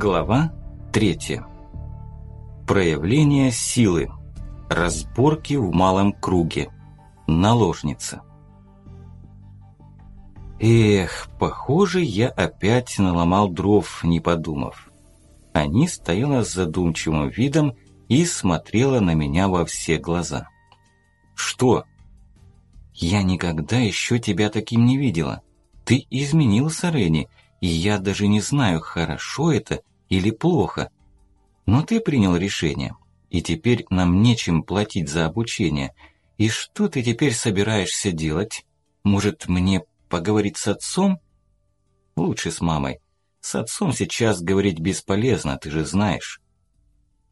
Глава 3. Проявление силы. Разборки в малом круге. Наложница. Эх, похоже, я опять наломал дров, не подумав. Они стояла с задумчивым видом и смотрела на меня во все глаза. «Что?» «Я никогда еще тебя таким не видела. Ты изменился, Ренни, и я даже не знаю, хорошо это или плохо. Но ты принял решение, и теперь нам нечем платить за обучение. И что ты теперь собираешься делать? Может, мне поговорить с отцом? Лучше с мамой. С отцом сейчас говорить бесполезно, ты же знаешь.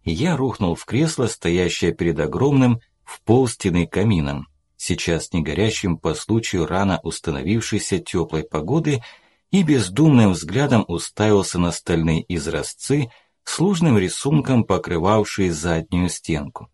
Я рухнул в кресло, стоящее перед огромным, в пол стены камином, сейчас не горящим по случаю рано установившейся теплой погоды и бездумным взглядом уставился на стальные изразцы, сложным рисунком покрывавшие заднюю стенку.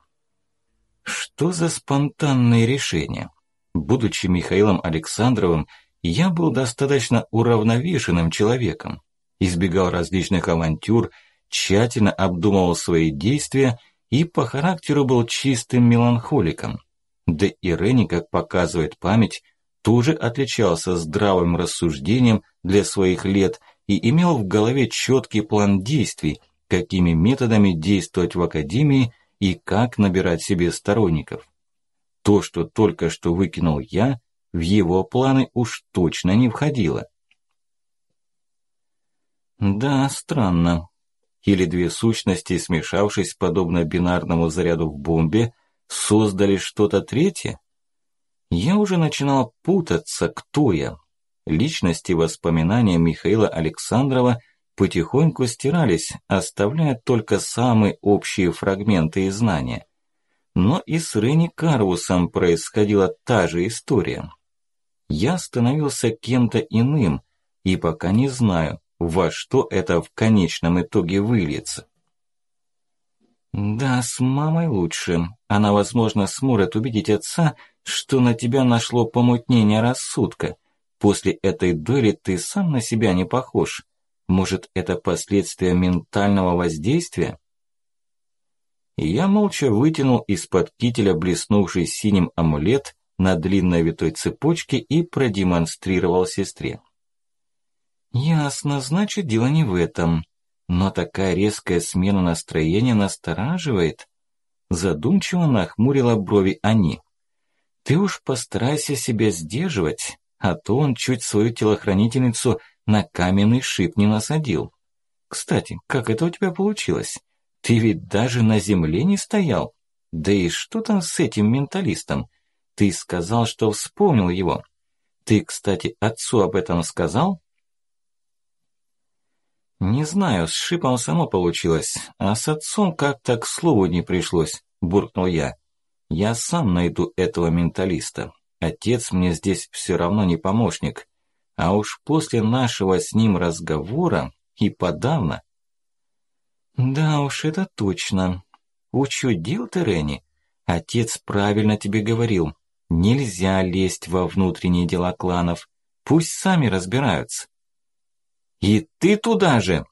Что за спонтанное решение? Будучи Михаилом Александровым, я был достаточно уравновешенным человеком, избегал различных авантюр, тщательно обдумывал свои действия и по характеру был чистым меланхоликом. Да и Ренни, как показывает память, тоже отличался здравым рассуждением для своих лет и имел в голове четкий план действий, какими методами действовать в академии и как набирать себе сторонников. То, что только что выкинул я, в его планы уж точно не входило. Да, странно. Или две сущности, смешавшись подобно бинарному заряду в бомбе, создали что-то третье? Я уже начинал путаться, кто я. Личности воспоминания Михаила Александрова потихоньку стирались, оставляя только самые общие фрагменты и знания. Но и с Ренни Карвусом происходила та же история. Я становился кем-то иным, и пока не знаю, во что это в конечном итоге выльется. Да, с мамой лучше. Она, возможно, сможет убедить отца, что на тебя нашло помутнение рассудка. После этой дуэли ты сам на себя не похож. Может, это последствия ментального воздействия? я молча вытянул из-под кителя блеснувший синим амулет на длинной витой цепочке и продемонстрировал сестре. «Ясно, значит, дело не в этом. Но такая резкая смена настроения настораживает». Задумчиво нахмурила брови они. Ты уж постарайся себя сдерживать, а то он чуть свою телохранительницу на каменный шип не насадил. Кстати, как это у тебя получилось? Ты ведь даже на земле не стоял. Да и что там с этим менталистом? Ты сказал, что вспомнил его. Ты, кстати, отцу об этом сказал? Не знаю, с шипом само получилось, а с отцом как-то к слову не пришлось, буркнул я. Я сам найду этого менталиста. Отец мне здесь все равно не помощник. А уж после нашего с ним разговора и подавно. Да уж, это точно. Учудил ты, Ренни. Отец правильно тебе говорил. Нельзя лезть во внутренние дела кланов. Пусть сами разбираются. И ты туда же!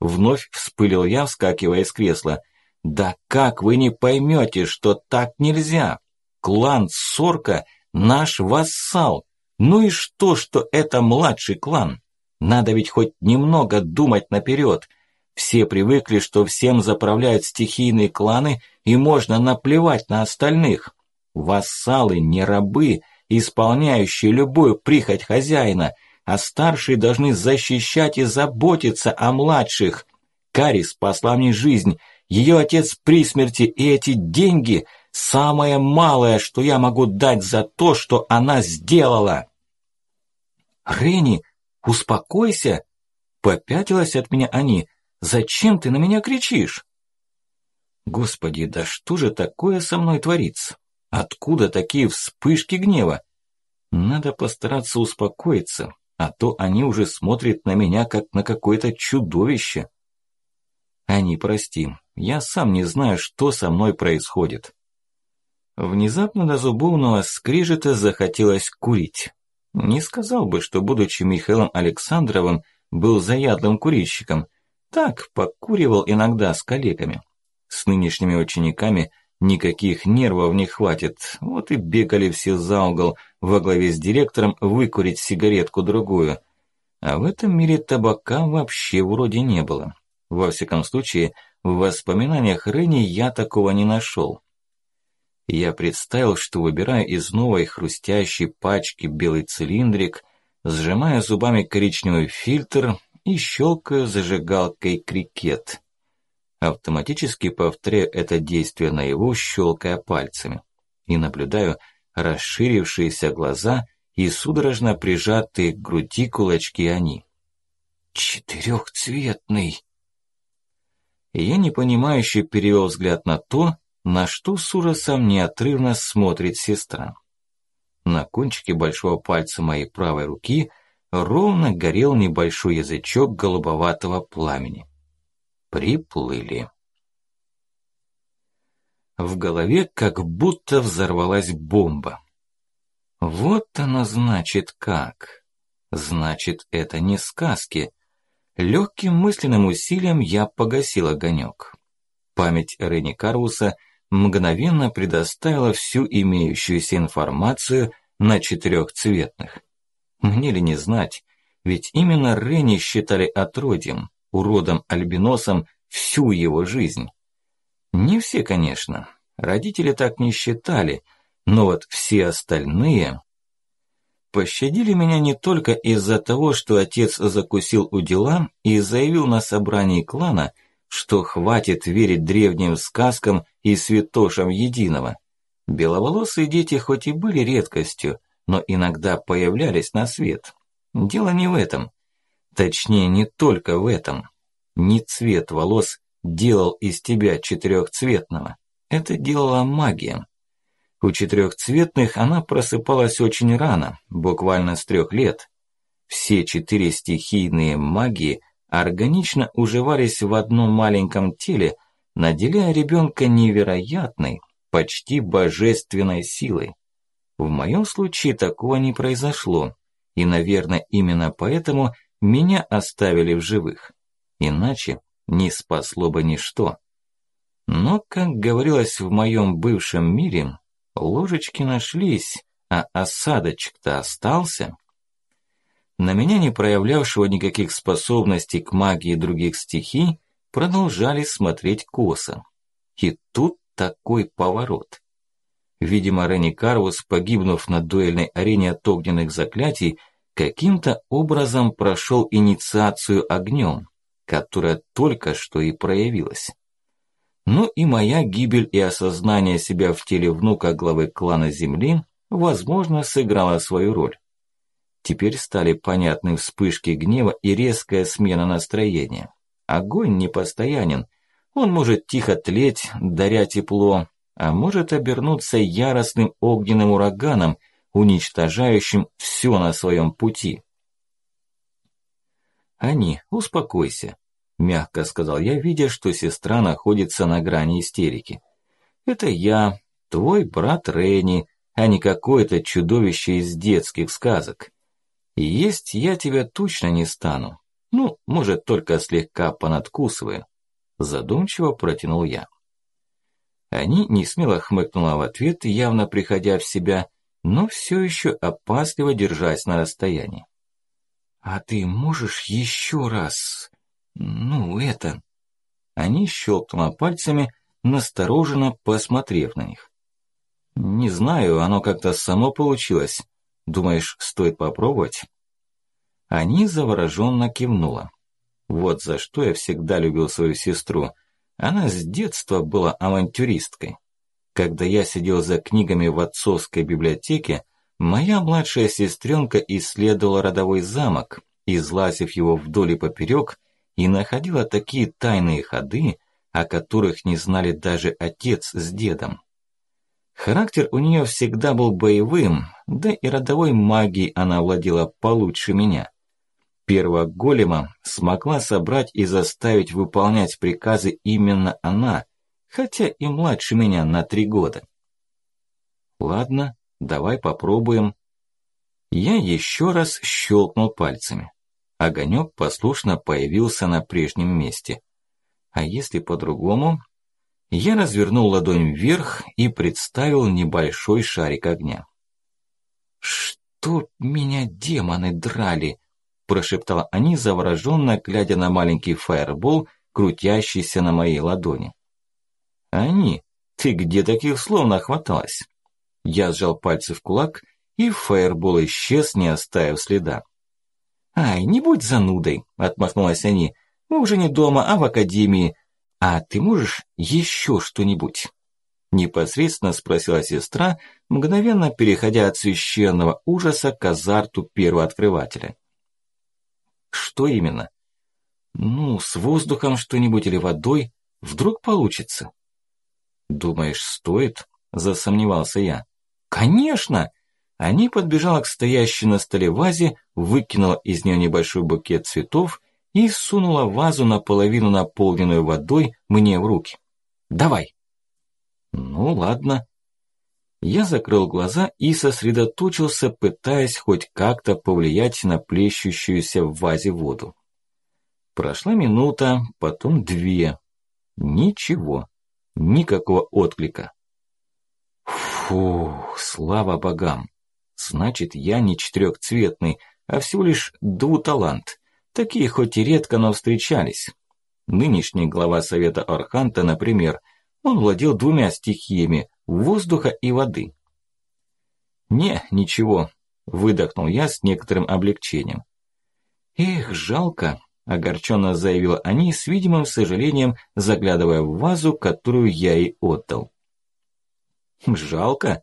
Вновь вспылил я, вскакивая из кресла. Да как вы не поймете, что так нельзя? Клан Сорка – наш вассал. Ну и что, что это младший клан? Надо ведь хоть немного думать наперед. Все привыкли, что всем заправляют стихийные кланы, и можно наплевать на остальных. Вассалы не рабы, исполняющие любую прихоть хозяина, а старшие должны защищать и заботиться о младших. Кари спасла мне жизнь – ее отец при смерти, и эти деньги – самое малое, что я могу дать за то, что она сделала. Ренни, успокойся. Попятилась от меня они. Зачем ты на меня кричишь? Господи, да что же такое со мной творится? Откуда такие вспышки гнева? Надо постараться успокоиться, а то они уже смотрят на меня, как на какое-то чудовище. Они, прости, я сам не знаю, что со мной происходит. Внезапно до зубовного скрижета захотелось курить. Не сказал бы, что, будучи Михаилом Александровым, был заядлым курильщиком. Так, покуривал иногда с коллегами. С нынешними учениками никаких нервов не хватит, вот и бегали все за угол во главе с директором выкурить сигаретку-другую. А в этом мире табака вообще вроде не было. Во всяком случае, в воспоминаниях Ренни я такого не нашел. Я представил, что выбираю из новой хрустящей пачки белый цилиндрик, сжимаю зубами коричневый фильтр и щелкаю зажигалкой крикет. Автоматически повторяю это действие наяву, щелкая пальцами. И наблюдаю расширившиеся глаза и судорожно прижатые к груди кулачки они. «Четырехцветный!» Я непонимающе перевел взгляд на то, на что с ужасом неотрывно смотрит сестра. На кончике большого пальца моей правой руки ровно горел небольшой язычок голубоватого пламени. Приплыли. В голове как будто взорвалась бомба. Вот оно значит как. Значит, это не сказки. Легким мысленным усилием я погасил огонек. Память Ренни Каруса – мгновенно предоставила всю имеющуюся информацию на четырехцветных. Мне ли не знать, ведь именно Ренни считали отродьем, уродом-альбиносом всю его жизнь. Не все, конечно, родители так не считали, но вот все остальные... Пощадили меня не только из-за того, что отец закусил у дела и заявил на собрании клана, что хватит верить древним сказкам и святошам единого. Беловолосые дети хоть и были редкостью, но иногда появлялись на свет. Дело не в этом. Точнее, не только в этом. Не цвет волос делал из тебя четырехцветного. Это делала магия. У четырехцветных она просыпалась очень рано, буквально с трех лет. Все четыре стихийные магии – органично уживались в одном маленьком теле, наделяя ребенка невероятной, почти божественной силой. В моем случае такого не произошло, и, наверное, именно поэтому меня оставили в живых. Иначе не спасло бы ничто. Но, как говорилось в моем бывшем мире, ложечки нашлись, а осадочек-то остался на меня, не проявлявшего никаких способностей к магии других стихий, продолжали смотреть косо. И тут такой поворот. Видимо, Ренни Карвус, погибнув на дуэльной арене от огненных заклятий, каким-то образом прошел инициацию огнем, которая только что и проявилась. Ну и моя гибель и осознание себя в теле внука главы клана Земли, возможно, сыграла свою роль. Теперь стали понятны вспышки гнева и резкая смена настроения. Огонь непостоянен. Он может тихо тлеть, даря тепло, а может обернуться яростным огненным ураганом, уничтожающим все на своем пути. «Ани, успокойся», – мягко сказал я, видя, что сестра находится на грани истерики. «Это я, твой брат Ренни, а не какое-то чудовище из детских сказок. Есть я тебя точно не стану. Ну, может, только слегка понадкусываю. Задумчиво протянул я. Они не смело хмыкнула в ответ, явно приходя в себя, но все еще опасливо держась на расстоянии. «А ты можешь еще раз... ну, это...» Они щелкнула пальцами, настороженно посмотрев на них. «Не знаю, оно как-то само получилось. Думаешь, стоит попробовать?» Они завороженно кивнула. Вот за что я всегда любил свою сестру. Она с детства была авантюристкой. Когда я сидел за книгами в отцовской библиотеке, моя младшая сестренка исследовала родовой замок, излазив его вдоль и поперек, и находила такие тайные ходы, о которых не знали даже отец с дедом. Характер у нее всегда был боевым, да и родовой магией она владела получше меня. Первого голема смогла собрать и заставить выполнять приказы именно она, хотя и младше меня на три года. Ладно, давай попробуем. Я еще раз щелкнул пальцами. Огонек послушно появился на прежнем месте. А если по-другому? Я развернул ладонь вверх и представил небольшой шарик огня. «Что меня демоны драли!» – прошептала они, завороженно глядя на маленький фаербол, крутящийся на моей ладони. «Они? Ты где таких слов нахваталась?» Я сжал пальцы в кулак, и фаербол исчез, не оставив следа. «Ай, не будь занудой!» – отмахнулась они. «Мы уже не дома, а в академии. А ты можешь еще что-нибудь?» Непосредственно спросила сестра, мгновенно переходя от священного ужаса к азарту первооткрывателя. «Что именно?» «Ну, с воздухом что-нибудь или водой. Вдруг получится?» «Думаешь, стоит?» – засомневался я. «Конечно!» Они подбежала к стоящей на столе вазе, выкинула из нее небольшой букет цветов и сунула вазу наполовину наполненную водой мне в руки. «Давай!» «Ну ладно». Я закрыл глаза и сосредоточился, пытаясь хоть как-то повлиять на плещущуюся в вазе воду. Прошла минута, потом две. Ничего. Никакого отклика. Фу, слава богам. Значит, я не четырехцветный, а всего лишь двуталант. Такие хоть и редко, но встречались. Нынешний глава Совета Арханта, например, он владел двумя стихиями – воздуха и воды. «Не, ничего», – выдохнул я с некоторым облегчением. «Эх, жалко», – огорченно заявила они с видимым сожалением, заглядывая в вазу, которую я ей отдал. «Жалко?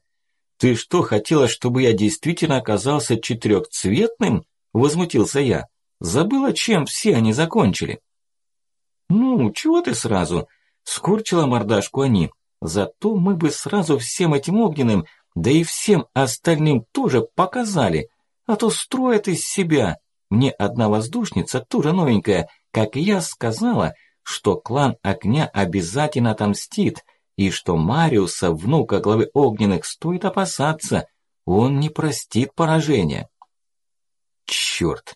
Ты что, хотела, чтобы я действительно оказался четырехцветным?» – возмутился я. «Забыла, чем все они закончили?» «Ну, чего ты сразу?» – скорчила мордашку они. «Зато мы бы сразу всем этим огненным, да и всем остальным тоже показали, а то строят из себя. Мне одна воздушница, тоже новенькая, как я сказала, что клан огня обязательно отомстит, и что Мариуса, внука главы огненных, стоит опасаться. Он не простит поражения. Черт!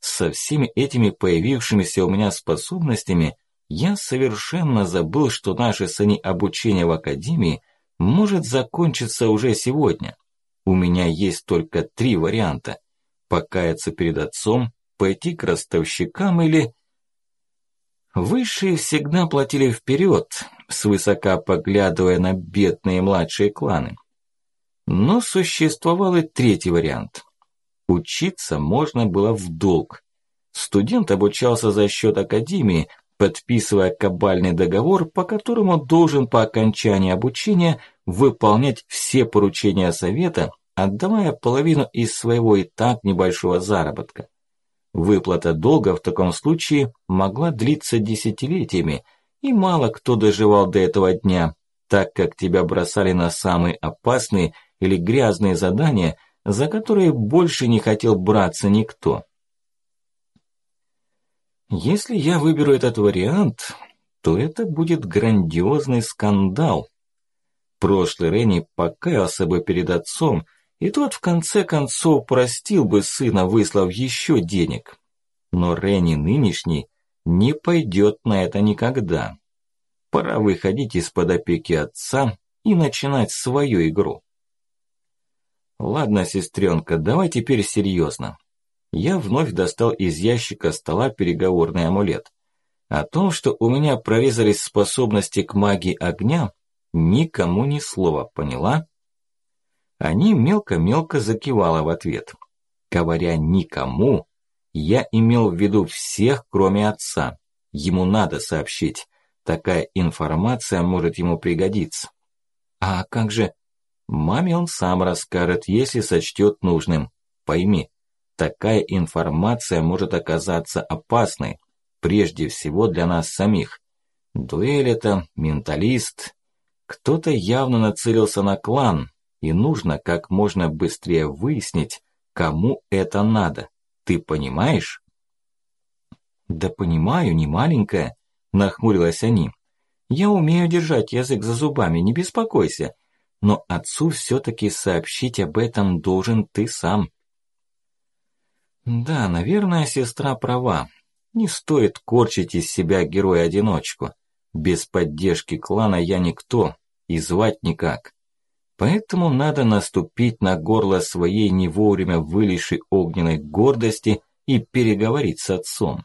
Со всеми этими появившимися у меня способностями я совершенно забыл, что наше с обучение в Академии может закончиться уже сегодня. У меня есть только три варианта. Покаяться перед отцом, пойти к ростовщикам или... Высшие всегда платили вперед, свысока поглядывая на бедные младшие кланы. Но существовал и третий вариант. Учиться можно было в долг. Студент обучался за счет академии, подписывая кабальный договор, по которому должен по окончании обучения выполнять все поручения совета, отдавая половину из своего и так небольшого заработка. Выплата долга в таком случае могла длиться десятилетиями, и мало кто доживал до этого дня, так как тебя бросали на самые опасные или грязные задания, за которые больше не хотел браться никто. Если я выберу этот вариант, то это будет грандиозный скандал. Прошлый Ренни покаялся бы перед отцом, и тот в конце концов простил бы сына, выслав еще денег. Но Ренни нынешний не пойдет на это никогда. Пора выходить из-под опеки отца и начинать свою игру. Ладно, сестренка, давай теперь серьезно. Я вновь достал из ящика стола переговорный амулет. О том, что у меня прорезались способности к магии огня, никому ни слова, поняла? Они мелко-мелко закивала в ответ. Говоря «никому», я имел в виду всех, кроме отца. Ему надо сообщить. Такая информация может ему пригодиться. А как же... Маме он сам расскажет, если сочтет нужным. Пойми, такая информация может оказаться опасной, прежде всего для нас самих. Дуэль это, менталист. Кто-то явно нацелился на клан, и нужно как можно быстрее выяснить, кому это надо. Ты понимаешь? Да понимаю, не маленькая, нахмурилась они. Я умею держать язык за зубами, не беспокойся. Но отцу все-таки сообщить об этом должен ты сам. Да, наверное, сестра права. Не стоит корчить из себя героя-одиночку. Без поддержки клана я никто, и звать никак. Поэтому надо наступить на горло своей не вовремя вылезшей огненной гордости и переговорить с отцом.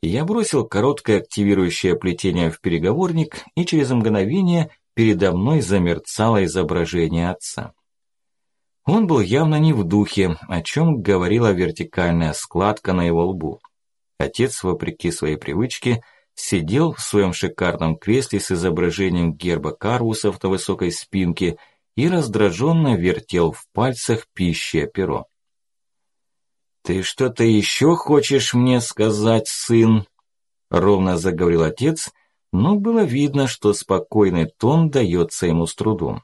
Я бросил короткое активирующее плетение в переговорник, и через мгновение передо мной замерцало изображение отца. Он был явно не в духе, о чем говорила вертикальная складка на его лбу. Отец, вопреки своей привычке, сидел в своем шикарном кресле с изображением герба Карвусов на высокой спинке и раздраженно вертел в пальцах пищее перо. «Ты что-то еще хочешь мне сказать, сын?» Ровно заговорил отец, но было видно, что спокойный тон дается ему с трудом.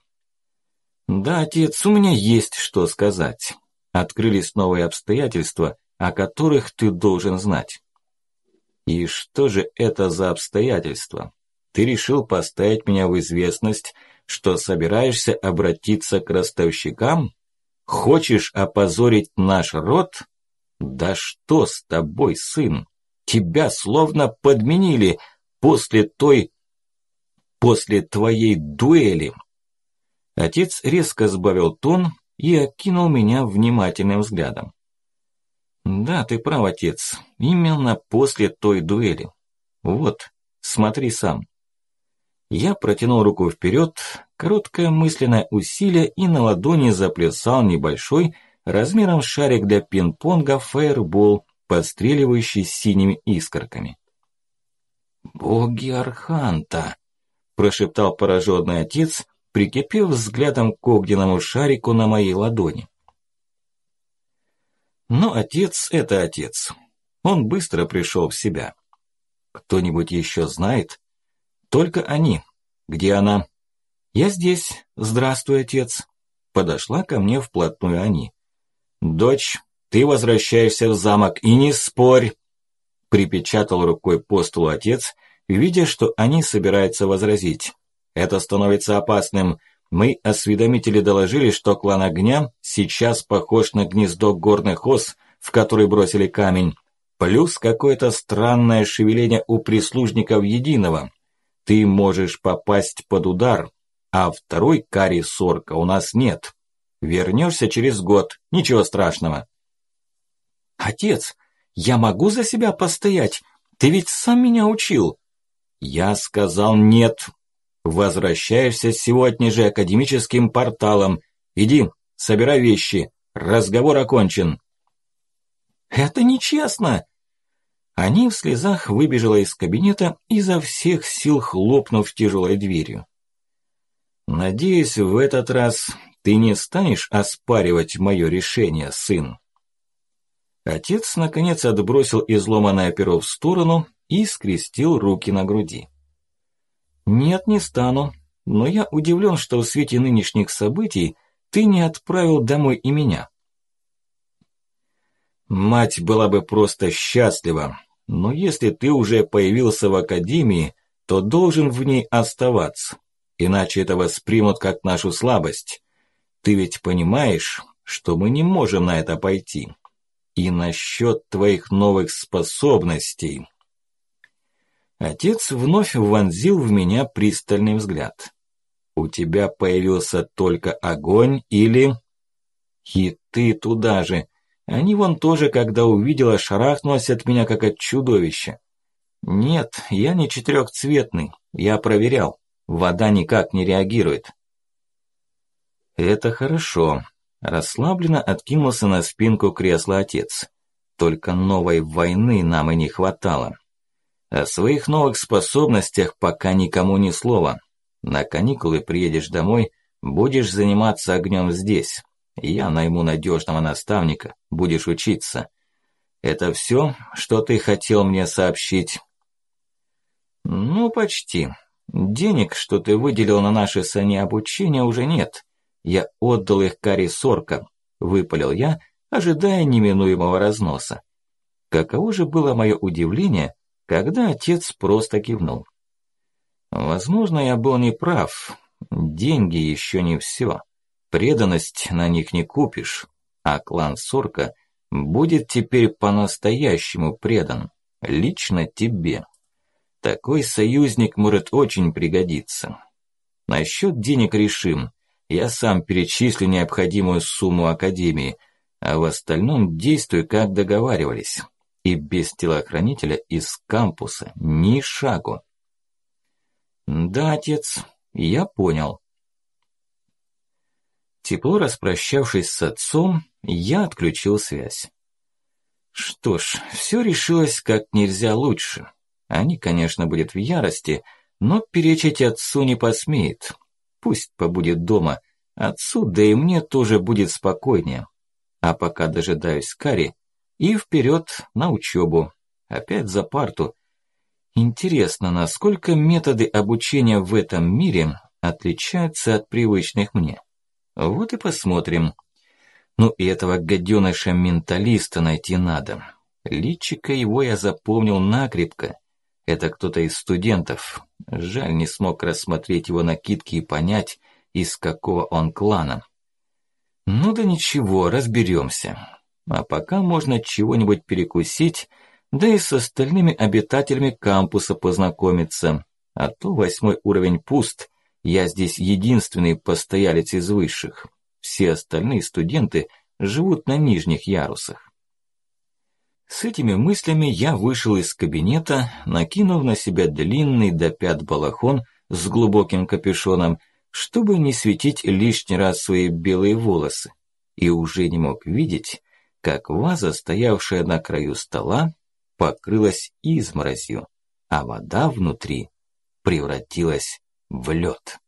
«Да, отец, у меня есть что сказать. Открылись новые обстоятельства, о которых ты должен знать». «И что же это за обстоятельства? Ты решил поставить меня в известность, что собираешься обратиться к ростовщикам? Хочешь опозорить наш род?» «Да что с тобой, сын? Тебя словно подменили после той... после твоей дуэли!» Отец резко сбавил тон и окинул меня внимательным взглядом. «Да, ты прав, отец. Именно после той дуэли. Вот, смотри сам». Я протянул руку вперед, короткое мысленное усилие и на ладони заплясал небольшой, размером шарик для пинг-понга фаербол, постреливающий синими искорками. «Боги Арханта!» – прошептал пораженный отец, прикипев взглядом к огненному шарику на моей ладони. Но отец – это отец. Он быстро пришел в себя. Кто-нибудь еще знает? Только они. Где она? Я здесь. Здравствуй, отец. Подошла ко мне вплотную они. «Дочь, ты возвращаешься в замок и не спорь!» Припечатал рукой по столу отец, видя, что они собираются возразить. «Это становится опасным. Мы, осведомители, доложили, что клан огня сейчас похож на гнездо горных ос, в который бросили камень, плюс какое-то странное шевеление у прислужников единого. Ты можешь попасть под удар, а второй кари сорка у нас нет. Вернешься через год, ничего страшного. Отец, я могу за себя постоять? Ты ведь сам меня учил. Я сказал нет. Возвращаешься сегодня же академическим порталом. Иди, собирай вещи. Разговор окончен. Это нечестно. Они в слезах выбежала из кабинета, изо всех сил хлопнув тяжелой дверью. Надеюсь, в этот раз ты не станешь оспаривать мое решение, сын. Отец, наконец, отбросил изломанное перо в сторону и скрестил руки на груди. Нет, не стану, но я удивлен, что в свете нынешних событий ты не отправил домой и меня. Мать была бы просто счастлива, но если ты уже появился в академии, то должен в ней оставаться, иначе это воспримут как нашу слабость. Ты ведь понимаешь, что мы не можем на это пойти. И насчет твоих новых способностей. Отец вновь вонзил в меня пристальный взгляд. У тебя появился только огонь или... И ты туда же. Они вон тоже, когда увидела, шарахнулась от меня, как от чудовища. Нет, я не четырехцветный, я проверял. Вода никак не реагирует. «Это хорошо», – расслабленно откинулся на спинку кресла отец. «Только новой войны нам и не хватало. О своих новых способностях пока никому ни слова. На каникулы приедешь домой, будешь заниматься огнем здесь. Я найму надежного наставника, будешь учиться. Это все, что ты хотел мне сообщить?» «Ну, почти. Денег, что ты выделил на наши сани обучения, уже нет». Я отдал их Кари Сорка, выпалил я, ожидая неминуемого разноса. Каково же было мое удивление, когда отец просто кивнул. Возможно, я был неправ. Деньги еще не все. Преданность на них не купишь. А клан Сорка будет теперь по-настоящему предан, лично тебе. Такой союзник может очень пригодиться. Насчет денег решим. Я сам перечислю необходимую сумму Академии, а в остальном действуй, как договаривались. И без телохранителя из кампуса ни шагу. Да, отец, я понял. Тепло распрощавшись с отцом, я отключил связь. Что ж, все решилось как нельзя лучше. Они, конечно, будет в ярости, но перечить отцу не посмеет. Пусть побудет дома. Отцу, да и мне тоже будет спокойнее. А пока дожидаюсь Кари и вперед на учебу. Опять за парту. Интересно, насколько методы обучения в этом мире отличаются от привычных мне. Вот и посмотрим. Ну и этого гаденыша-менталиста найти надо. Личика его я запомнил накрепко. Это кто-то из студентов. Жаль, не смог рассмотреть его накидки и понять, из какого он клана. Ну да ничего, разберемся. А пока можно чего-нибудь перекусить, да и с остальными обитателями кампуса познакомиться. А то восьмой уровень пуст, я здесь единственный постоялец из высших. Все остальные студенты живут на нижних ярусах. С этими мыслями я вышел из кабинета, накинув на себя длинный до пят балахон с глубоким капюшоном, чтобы не светить лишний раз свои белые волосы, и уже не мог видеть, как ваза, стоявшая на краю стола, покрылась изморозью, а вода внутри превратилась в лед.